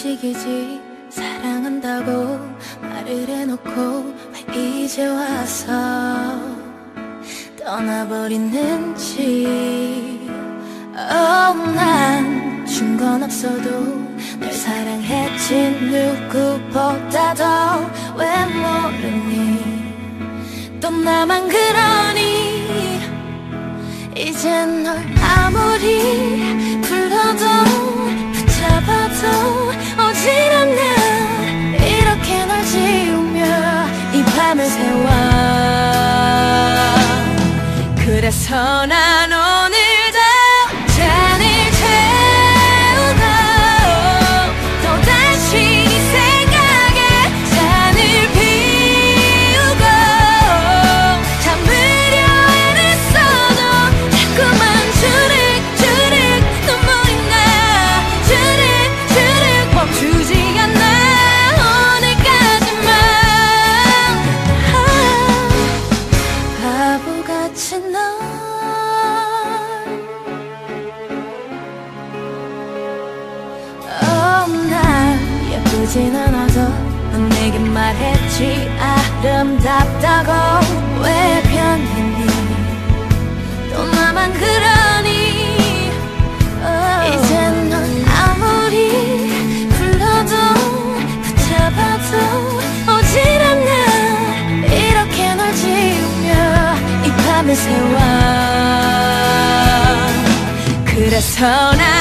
원칙이지 사랑한다고 말을 해놓고 왜 이제 와서 떠나버리는지. Oh, 난준 건 없어도 널 사랑했지. 누구보다 도 왜 모르니? 또 나만 그러니? 이젠 널 아무리 밤을 새워. 그래서 난 예쁘진 않아서 넌 내게 말했지. 아름답다고. 왜 변했니? 또 나만 그러니? oh. 이젠 넌 아무리 불러도 붙잡아도 오질 않아. 이렇게 널 지우며 이 밤을 새워. 그래서 난